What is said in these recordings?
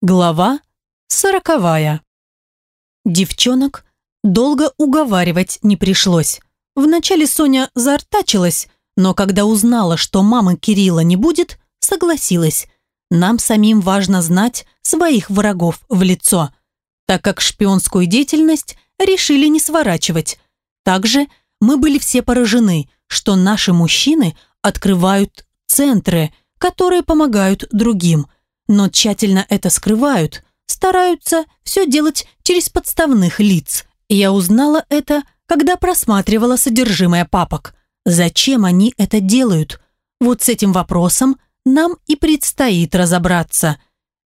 Глава сороковая. Девчонок долго уговаривать не пришлось. Вначале Соня заортачилась, но когда узнала, что мамы Кирилла не будет, согласилась. Нам самим важно знать своих врагов в лицо, так как шпионскую деятельность решили не сворачивать. Также мы были все поражены, что наши мужчины открывают центры, которые помогают другим – но тщательно это скрывают, стараются все делать через подставных лиц. Я узнала это, когда просматривала содержимое папок. Зачем они это делают? Вот с этим вопросом нам и предстоит разобраться.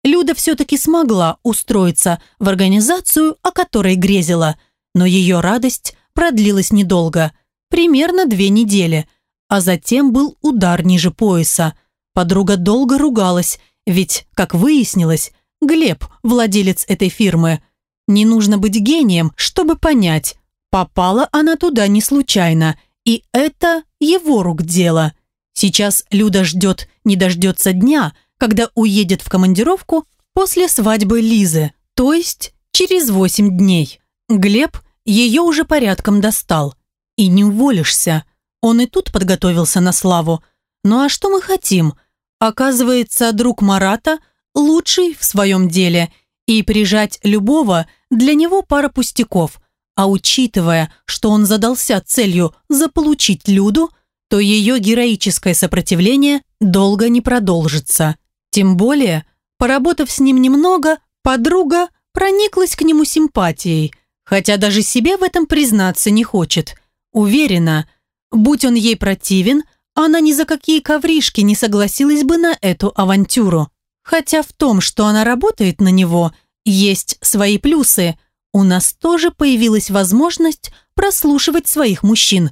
Люда все-таки смогла устроиться в организацию, о которой грезила, но ее радость продлилась недолго, примерно две недели, а затем был удар ниже пояса. Подруга долго ругалась ведь, как выяснилось, Глеб – владелец этой фирмы. Не нужно быть гением, чтобы понять, попала она туда не случайно, и это его рук дело. Сейчас Люда ждет, не дождется дня, когда уедет в командировку после свадьбы Лизы, то есть через восемь дней. Глеб ее уже порядком достал. И не уволишься. Он и тут подготовился на славу. Ну а что мы хотим – Оказывается, друг Марата лучший в своем деле, и прижать любого для него пара пустяков. А учитывая, что он задался целью заполучить Люду, то ее героическое сопротивление долго не продолжится. Тем более, поработав с ним немного, подруга прониклась к нему симпатией, хотя даже себе в этом признаться не хочет. Уверена, будь он ей противен – она ни за какие ковришки не согласилась бы на эту авантюру. Хотя в том, что она работает на него, есть свои плюсы. У нас тоже появилась возможность прослушивать своих мужчин.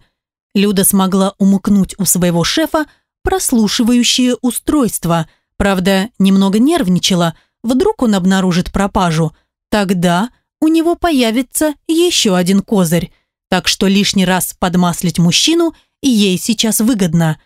Люда смогла умыкнуть у своего шефа прослушивающее устройство. Правда, немного нервничала, вдруг он обнаружит пропажу. Тогда у него появится еще один козырь. Так что лишний раз подмаслить мужчину – ей сейчас выгодно.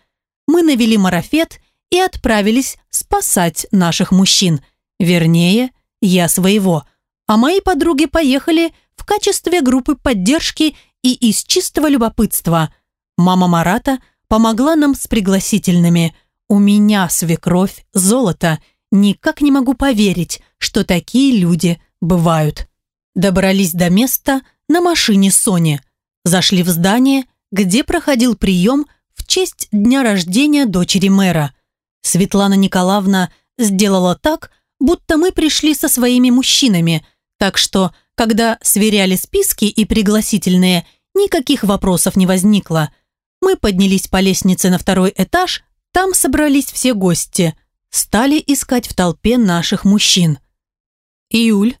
Мы навели марафет и отправились спасать наших мужчин. Вернее, я своего. А мои подруги поехали в качестве группы поддержки и из чистого любопытства. Мама Марата помогла нам с пригласительными. У меня свекровь золото. Никак не могу поверить, что такие люди бывают. Добрались до места на машине Сони. Зашли в здание где проходил прием в честь дня рождения дочери мэра. Светлана Николаевна сделала так, будто мы пришли со своими мужчинами, так что, когда сверяли списки и пригласительные, никаких вопросов не возникло. Мы поднялись по лестнице на второй этаж, там собрались все гости, стали искать в толпе наших мужчин. «Июль,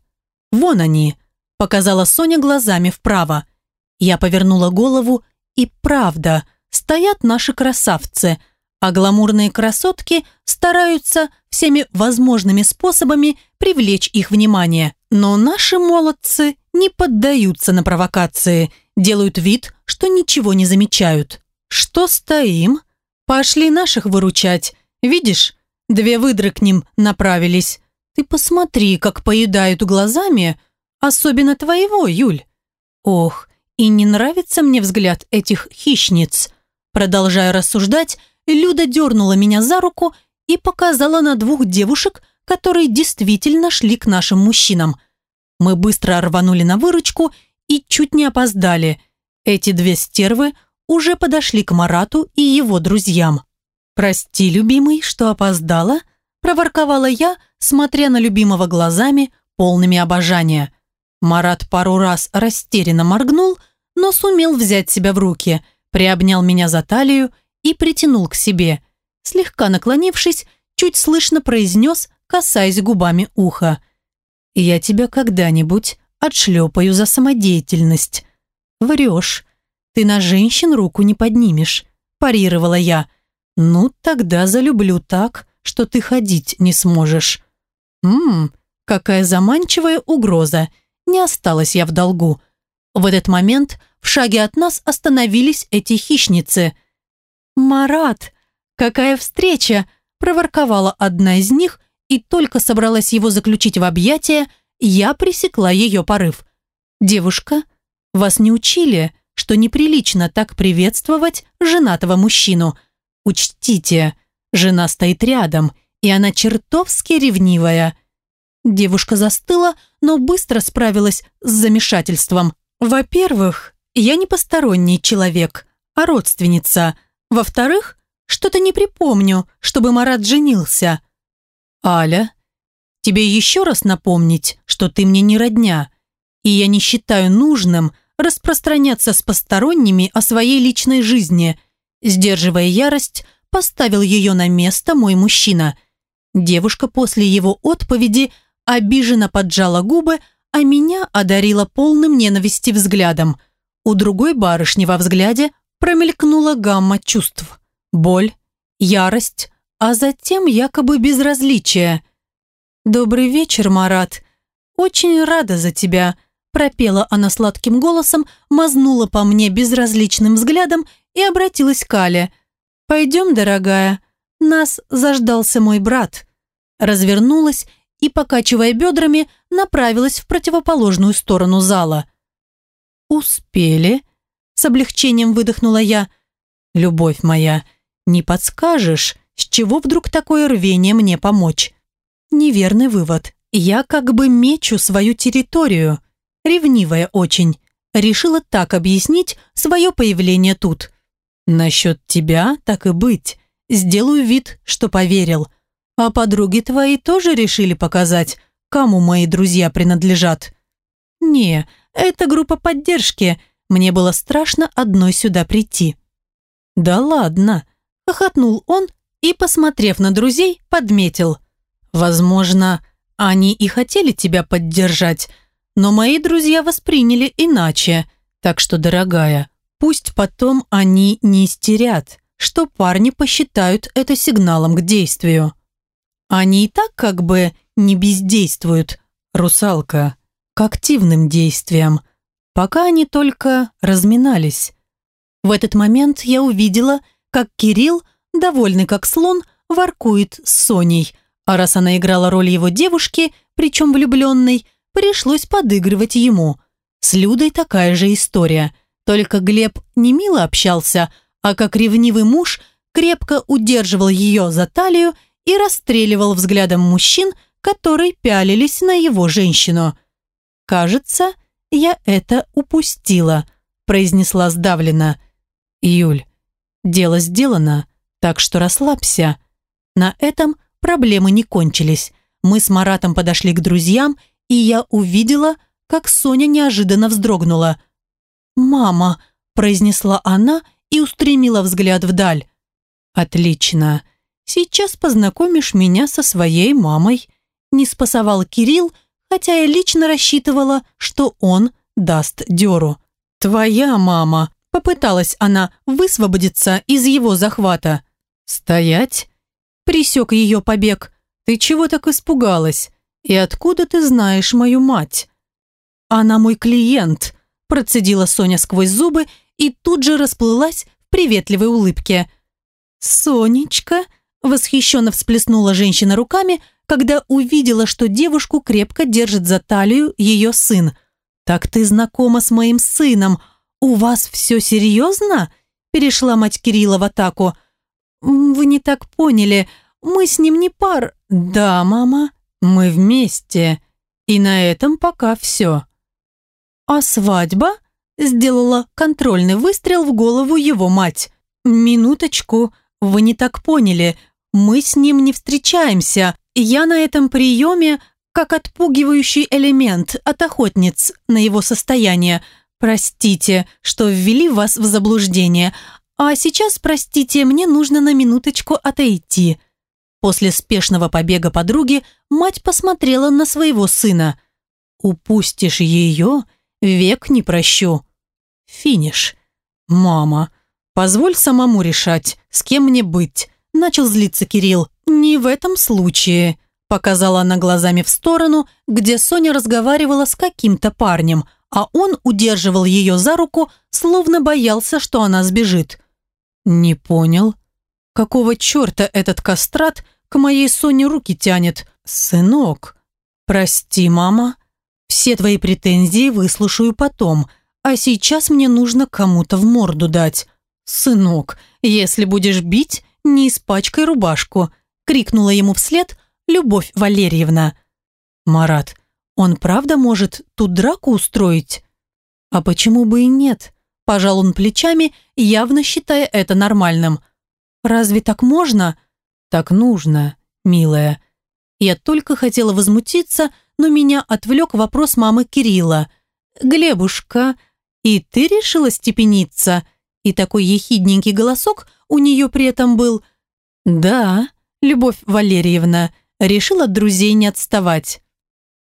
вон они», – показала Соня глазами вправо. Я повернула голову и правда, стоят наши красавцы, а гламурные красотки стараются всеми возможными способами привлечь их внимание. Но наши молодцы не поддаются на провокации, делают вид, что ничего не замечают. Что стоим? Пошли наших выручать. Видишь, две выдры к ним направились. Ты посмотри, как поедают глазами, особенно твоего, Юль. Ох, и не нравится мне взгляд этих хищниц. Продолжая рассуждать, Люда дернула меня за руку и показала на двух девушек, которые действительно шли к нашим мужчинам. Мы быстро рванули на выручку и чуть не опоздали. Эти две стервы уже подошли к Марату и его друзьям. «Прости, любимый, что опоздала», – проворковала я, смотря на любимого глазами, полными обожания. Марат пару раз растерянно моргнул, но сумел взять себя в руки, приобнял меня за талию и притянул к себе. Слегка наклонившись, чуть слышно произнес, касаясь губами уха. «Я тебя когда-нибудь отшлепаю за самодеятельность». «Врешь. Ты на женщин руку не поднимешь», – парировала я. «Ну, тогда залюблю так, что ты ходить не сможешь». «Ммм, какая заманчивая угроза», – не осталась я в долгу. В этот момент в шаге от нас остановились эти хищницы. «Марат, какая встреча!» – проворковала одна из них и только собралась его заключить в объятия, я пресекла ее порыв. «Девушка, вас не учили, что неприлично так приветствовать женатого мужчину? Учтите, жена стоит рядом, и она чертовски ревнивая». Девушка застыла, но быстро справилась с замешательством. «Во-первых, я не посторонний человек, а родственница. Во-вторых, что-то не припомню, чтобы Марат женился. Аля, тебе еще раз напомнить, что ты мне не родня, и я не считаю нужным распространяться с посторонними о своей личной жизни. Сдерживая ярость, поставил ее на место мой мужчина. Девушка после его отповеди обиженно поджала губы, а меня одарила полным ненависти взглядом. У другой барышни во взгляде промелькнула гамма чувств. Боль, ярость, а затем якобы безразличие. «Добрый вечер, Марат. Очень рада за тебя», пропела она сладким голосом, мазнула по мне безразличным взглядом и обратилась к Але. «Пойдем, дорогая, нас заждался мой брат». Развернулась и, покачивая бедрами, направилась в противоположную сторону зала. «Успели?» С облегчением выдохнула я. «Любовь моя, не подскажешь, с чего вдруг такое рвение мне помочь?» Неверный вывод. Я как бы мечу свою территорию. Ревнивая очень. Решила так объяснить свое появление тут. «Насчет тебя так и быть. Сделаю вид, что поверил. А подруги твои тоже решили показать, кому мои друзья принадлежат?» «Не, это группа поддержки», мне было страшно одной сюда прийти. «Да ладно!» – хохотнул он и, посмотрев на друзей, подметил. «Возможно, они и хотели тебя поддержать, но мои друзья восприняли иначе. Так что, дорогая, пусть потом они не истерят, что парни посчитают это сигналом к действию. Они и так как бы не бездействуют, русалка, к активным действиям – пока они только разминались. В этот момент я увидела, как Кирилл, довольный как слон, воркует с Соней, а раз она играла роль его девушки, причем влюбленной, пришлось подыгрывать ему. С Людой такая же история, только Глеб не мило общался, а как ревнивый муж крепко удерживал ее за талию и расстреливал взглядом мужчин, которые пялились на его женщину. Кажется, «Я это упустила», – произнесла сдавленно. «Юль, дело сделано, так что расслабься». На этом проблемы не кончились. Мы с Маратом подошли к друзьям, и я увидела, как Соня неожиданно вздрогнула. «Мама», – произнесла она и устремила взгляд вдаль. «Отлично. Сейчас познакомишь меня со своей мамой», – не спасовал Кирилл, хотя я лично рассчитывала, что он даст дёру. «Твоя мама!» – попыталась она высвободиться из его захвата. «Стоять!» – присек ее побег. «Ты чего так испугалась? И откуда ты знаешь мою мать?» «Она мой клиент», – процедила Соня сквозь зубы и тут же расплылась в приветливой улыбке. «Сонечка!» – восхищенно всплеснула женщина руками – когда увидела, что девушку крепко держит за талию ее сын. «Так ты знакома с моим сыном. У вас все серьезно?» Перешла мать Кирилла в атаку. «Вы не так поняли. Мы с ним не пар...» «Да, мама, мы вместе. И на этом пока все». «А свадьба?» Сделала контрольный выстрел в голову его мать. «Минуточку, вы не так поняли. Мы с ним не встречаемся. Я на этом приеме как отпугивающий элемент от охотниц на его состояние. Простите, что ввели вас в заблуждение. А сейчас, простите, мне нужно на минуточку отойти». После спешного побега подруги мать посмотрела на своего сына. «Упустишь ее, век не прощу». Финиш. «Мама, позволь самому решать, с кем мне быть», начал злиться Кирилл. «Не в этом случае», – показала она глазами в сторону, где Соня разговаривала с каким-то парнем, а он удерживал ее за руку, словно боялся, что она сбежит. «Не понял. Какого черта этот кастрат к моей Соне руки тянет? «Сынок, прости, мама. Все твои претензии выслушаю потом, а сейчас мне нужно кому-то в морду дать. Сынок, если будешь бить, не испачкай рубашку», крикнула ему вслед Любовь Валерьевна. «Марат, он правда может тут драку устроить?» «А почему бы и нет?» Пожал он плечами, явно считая это нормальным. «Разве так можно?» «Так нужно, милая». Я только хотела возмутиться, но меня отвлек вопрос мамы Кирилла. «Глебушка, и ты решила степениться?» И такой ехидненький голосок у нее при этом был. «Да, Любовь Валерьевна, решил от друзей не отставать».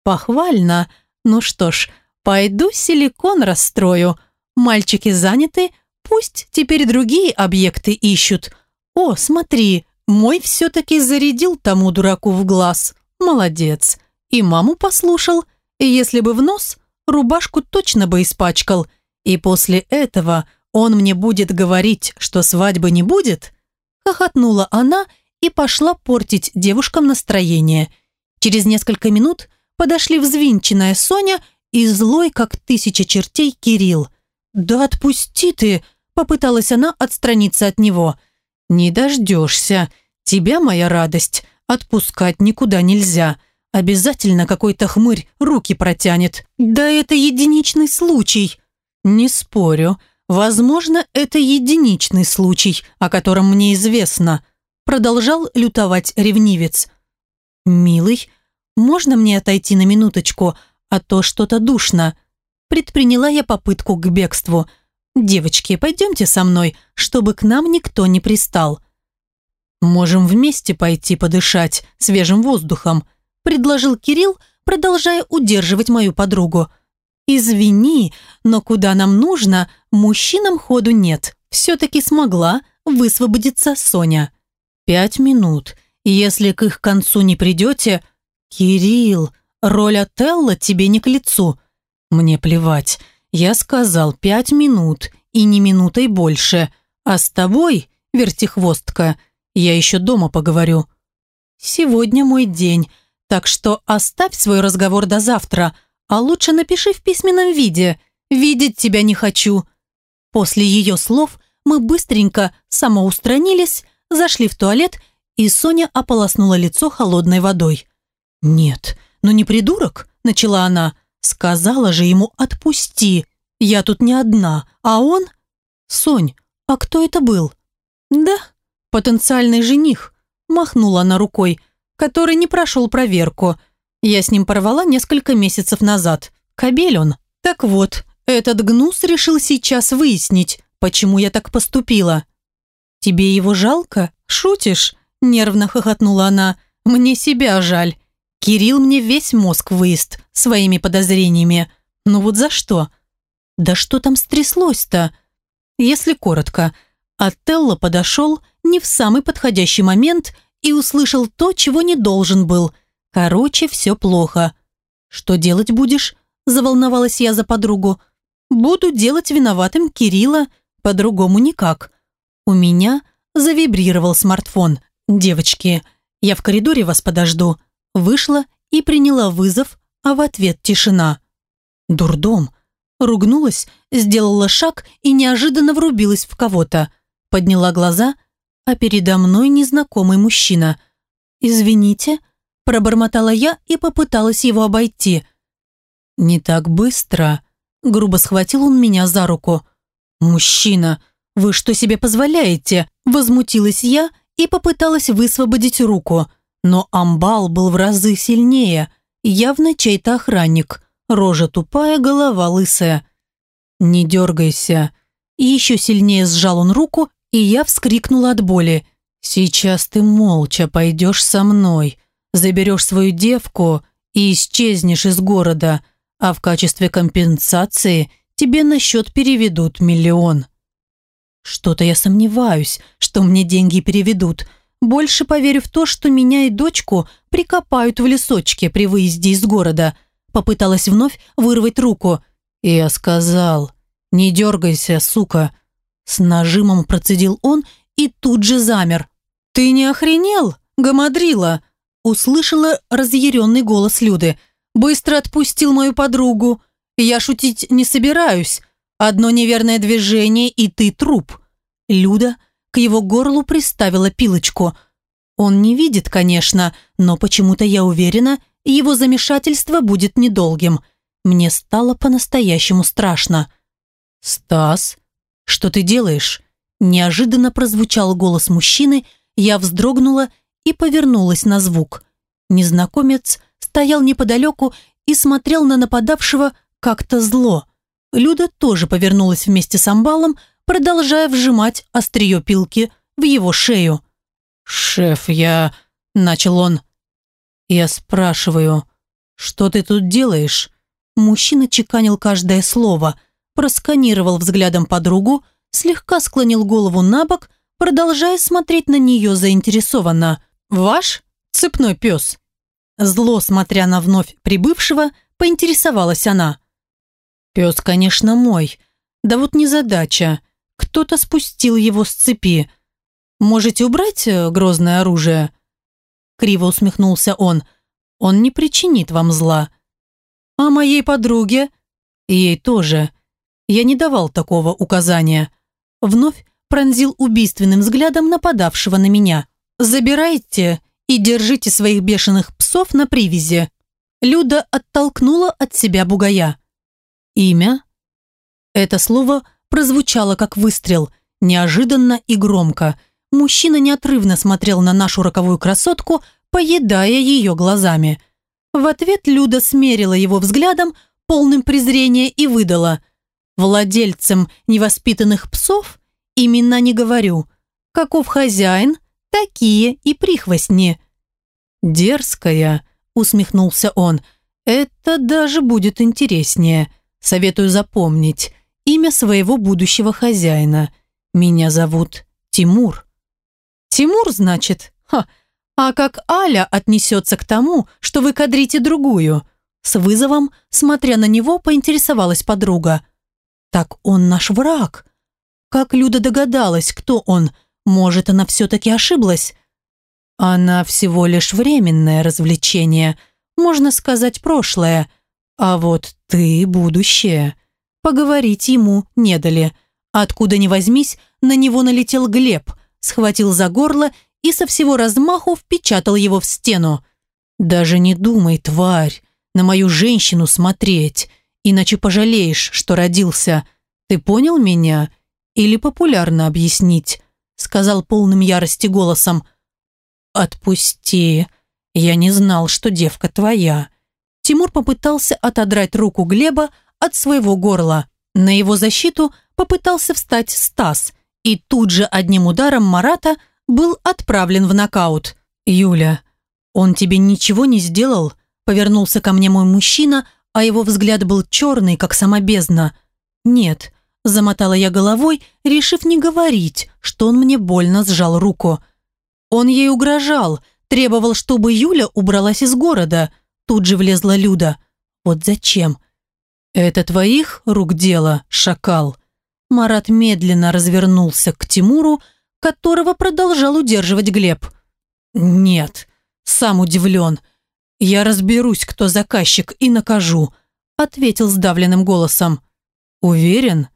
«Похвально. Ну что ж, пойду силикон расстрою. Мальчики заняты, пусть теперь другие объекты ищут. О, смотри, мой все-таки зарядил тому дураку в глаз. Молодец. И маму послушал. И если бы в нос, рубашку точно бы испачкал. И после этого он мне будет говорить, что свадьбы не будет? Хохотнула она и пошла портить девушкам настроение. Через несколько минут подошли взвинченная Соня и злой, как тысяча чертей, Кирилл. «Да отпусти ты!» – попыталась она отстраниться от него. «Не дождешься. Тебя, моя радость, отпускать никуда нельзя. Обязательно какой-то хмырь руки протянет. Да это единичный случай». «Не спорю. Возможно, это единичный случай, о котором мне известно», – продолжал лютовать ревнивец. «Милый, можно мне отойти на минуточку, а то что-то душно?» предприняла я попытку к бегству. «Девочки, пойдемте со мной, чтобы к нам никто не пристал». «Можем вместе пойти подышать свежим воздухом», предложил Кирилл, продолжая удерживать мою подругу. «Извини, но куда нам нужно, мужчинам ходу нет. Все-таки смогла высвободиться Соня». «Пять минут. Если к их концу не придете...» «Кирилл, роль Отелла тебе не к лицу. Мне плевать. Я сказал пять минут и не минутой больше. А с тобой, вертихвостка, я еще дома поговорю. Сегодня мой день, так что оставь свой разговор до завтра, а лучше напиши в письменном виде. Видеть тебя не хочу. После ее слов мы быстренько самоустранились, зашли в туалет, и Соня ополоснула лицо холодной водой. «Нет, ну не придурок», — начала она, — Сказала же ему «отпусти». Я тут не одна, а он... Сонь, а кто это был? Да, потенциальный жених. Махнула она рукой, который не прошел проверку. Я с ним порвала несколько месяцев назад. Кобель он. Так вот, этот гнус решил сейчас выяснить, почему я так поступила. «Тебе его жалко? Шутишь?» Нервно хохотнула она. «Мне себя жаль. Кирилл мне весь мозг выезд своими подозрениями. Ну вот за что? Да что там стряслось-то? Если коротко, Отелло подошел не в самый подходящий момент и услышал то, чего не должен был. Короче, все плохо. «Что делать будешь?» – заволновалась я за подругу. «Буду делать виноватым Кирилла, по-другому никак». У меня завибрировал смартфон. «Девочки, я в коридоре вас подожду», Вышла и приняла вызов, а в ответ тишина. Дурдом. Ругнулась, сделала шаг и неожиданно врубилась в кого-то. Подняла глаза, а передо мной незнакомый мужчина. «Извините», – пробормотала я и попыталась его обойти. «Не так быстро», – грубо схватил он меня за руку. «Мужчина, вы что себе позволяете?» – возмутилась я и попыталась высвободить руку – но амбал был в разы сильнее, явно чей-то охранник, рожа тупая, голова лысая. «Не дергайся». И еще сильнее сжал он руку, и я вскрикнула от боли. «Сейчас ты молча пойдешь со мной, заберешь свою девку и исчезнешь из города, а в качестве компенсации тебе на счет переведут миллион». Что-то я сомневаюсь, что мне деньги переведут – больше поверю в то, что меня и дочку прикопают в лесочке при выезде из города. Попыталась вновь вырвать руку. Я сказал, не дергайся, сука. С нажимом процедил он и тут же замер. «Ты не охренел, гамадрила?» Услышала разъяренный голос Люды. «Быстро отпустил мою подругу. Я шутить не собираюсь. Одно неверное движение, и ты труп». Люда к его горлу приставила пилочку. Он не видит, конечно, но почему-то я уверена, его замешательство будет недолгим. Мне стало по-настоящему страшно. «Стас, что ты делаешь?» Неожиданно прозвучал голос мужчины, я вздрогнула и повернулась на звук. Незнакомец стоял неподалеку и смотрел на нападавшего как-то зло. Люда тоже повернулась вместе с амбалом, продолжая вжимать острие пилки в его шею. «Шеф, я...» – начал он. «Я спрашиваю, что ты тут делаешь?» Мужчина чеканил каждое слово, просканировал взглядом подругу, слегка склонил голову на бок, продолжая смотреть на нее заинтересованно. «Ваш цепной пес?» Зло, смотря на вновь прибывшего, поинтересовалась она. «Пес, конечно, мой. Да вот незадача. Кто-то спустил его с цепи. Можете убрать э, грозное оружие?» Криво усмехнулся он. «Он не причинит вам зла». «А моей подруге?» «Ей тоже. Я не давал такого указания». Вновь пронзил убийственным взглядом нападавшего на меня. «Забирайте и держите своих бешеных псов на привязи». Люда оттолкнула от себя бугая. «Имя?» Это слово прозвучало как выстрел, неожиданно и громко. Мужчина неотрывно смотрел на нашу роковую красотку, поедая ее глазами. В ответ Люда смерила его взглядом, полным презрения, и выдала. «Владельцам невоспитанных псов имена не говорю. Каков хозяин, такие и прихвостни». «Дерзкая», — усмехнулся он, — «это даже будет интереснее. Советую запомнить имя своего будущего хозяина. Меня зовут Тимур». «Тимур, значит? Ха! А как Аля отнесется к тому, что вы кадрите другую?» С вызовом, смотря на него, поинтересовалась подруга. «Так он наш враг». Как Люда догадалась, кто он? Может, она все-таки ошиблась? Она всего лишь временное развлечение, можно сказать, прошлое. А вот ты – будущее. Поговорить ему не дали. Откуда ни возьмись, на него налетел Глеб, схватил за горло и со всего размаху впечатал его в стену. «Даже не думай, тварь, на мою женщину смотреть, иначе пожалеешь, что родился. Ты понял меня? Или популярно объяснить?» Сказал полным ярости голосом. «Отпусти. Я не знал, что девка твоя». Тимур попытался отодрать руку Глеба от своего горла. На его защиту попытался встать Стас, и тут же одним ударом Марата был отправлен в нокаут. «Юля, он тебе ничего не сделал?» Повернулся ко мне мой мужчина, а его взгляд был черный, как сама бездна. «Нет», – замотала я головой, решив не говорить, что он мне больно сжал руку. Он ей угрожал, требовал, чтобы Юля убралась из города. Тут же влезла Люда. Вот зачем? «Это твоих рук дело, шакал?» Марат медленно развернулся к Тимуру, которого продолжал удерживать Глеб. «Нет, сам удивлен. Я разберусь, кто заказчик, и накажу», ответил сдавленным голосом. «Уверен?»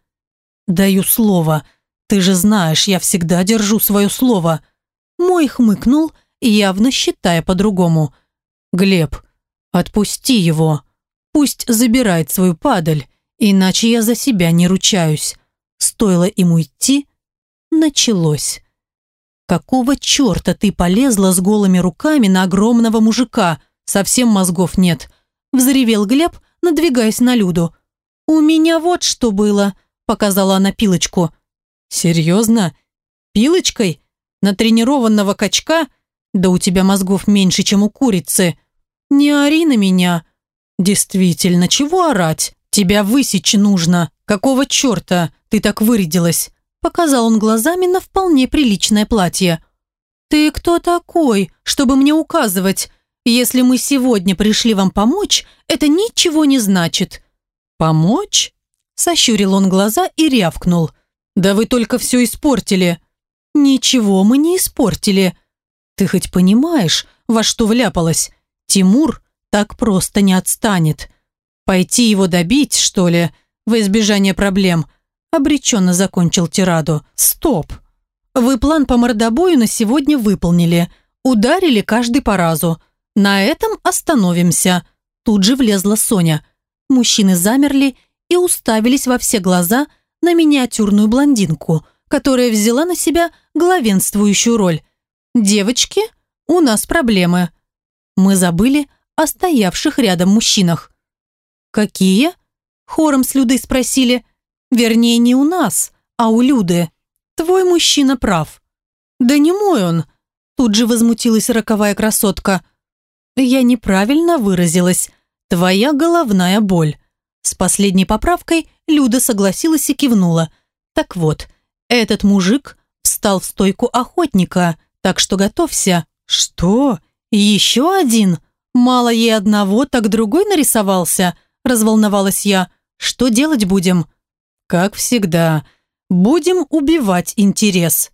«Даю слово. Ты же знаешь, я всегда держу свое слово». Мой хмыкнул, явно считая по-другому. «Глеб, отпусти его. Пусть забирает свою падаль, иначе я за себя не ручаюсь». Стоило ему идти, началось. «Какого черта ты полезла с голыми руками на огромного мужика? Совсем мозгов нет!» Взревел Глеб, надвигаясь на Люду. «У меня вот что было», – показала она пилочку. «Серьезно? Пилочкой? На тренированного качка? Да у тебя мозгов меньше, чем у курицы. Не ори на меня». «Действительно, чего орать? Тебя высечь нужно. Какого черта ты так вырядилась?» Показал он глазами на вполне приличное платье. «Ты кто такой, чтобы мне указывать? Если мы сегодня пришли вам помочь, это ничего не значит». «Помочь?» Сощурил он глаза и рявкнул. «Да вы только все испортили». «Ничего мы не испортили». «Ты хоть понимаешь, во что вляпалась. Тимур так просто не отстанет. Пойти его добить, что ли, во избежание проблем, обреченно закончил тираду. Стоп! Вы план по мордобою на сегодня выполнили. Ударили каждый по разу. На этом остановимся. Тут же влезла Соня. Мужчины замерли и уставились во все глаза на миниатюрную блондинку, которая взяла на себя главенствующую роль. «Девочки, у нас проблемы». Мы забыли о стоявших рядом мужчинах. «Какие?» – хором с Людой спросили. «Вернее, не у нас, а у Люды. Твой мужчина прав». «Да не мой он», – тут же возмутилась роковая красотка. «Я неправильно выразилась. Твоя головная боль». С последней поправкой Люда согласилась и кивнула. «Так вот, этот мужик встал в стойку охотника, так что готовься». «Что? Еще один?» «Мало ей одного, так другой нарисовался», – разволновалась я. «Что делать будем?» «Как всегда. Будем убивать интерес».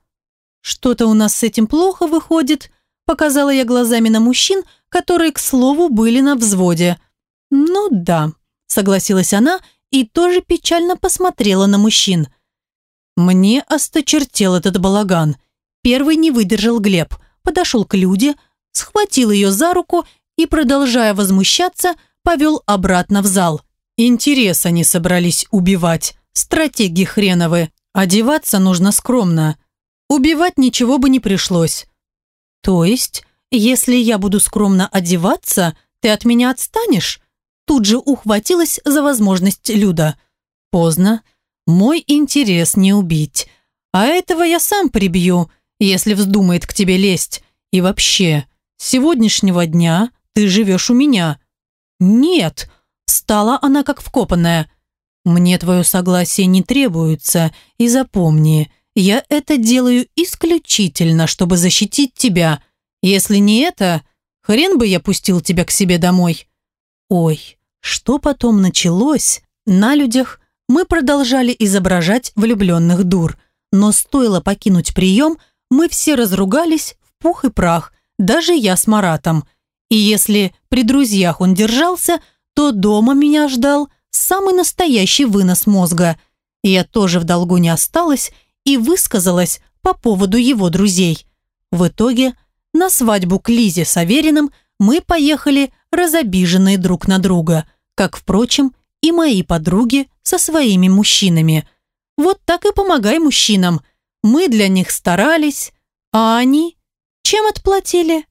«Что-то у нас с этим плохо выходит», – показала я глазами на мужчин, которые, к слову, были на взводе. «Ну да», – согласилась она и тоже печально посмотрела на мужчин. Мне осточертел этот балаган. Первый не выдержал Глеб, подошел к Люде, схватил ее за руку и, продолжая возмущаться, повел обратно в зал. Интерес они собрались убивать, стратеги хреновы. Одеваться нужно скромно. Убивать ничего бы не пришлось. То есть, если я буду скромно одеваться, ты от меня отстанешь? Тут же ухватилась за возможность Люда. Поздно. Мой интерес не убить. А этого я сам прибью, если вздумает к тебе лезть. И вообще, с сегодняшнего дня ты живешь у меня». «Нет», – стала она как вкопанная. «Мне твое согласие не требуется, и запомни, я это делаю исключительно, чтобы защитить тебя. Если не это, хрен бы я пустил тебя к себе домой». Ой, что потом началось? На людях мы продолжали изображать влюбленных дур, но стоило покинуть прием, мы все разругались в пух и прах, даже я с Маратом – и если при друзьях он держался, то дома меня ждал самый настоящий вынос мозга. Я тоже в долгу не осталась и высказалась по поводу его друзей. В итоге на свадьбу к Лизе с Авериным мы поехали разобиженные друг на друга, как, впрочем, и мои подруги со своими мужчинами. Вот так и помогай мужчинам. Мы для них старались, а они чем отплатили?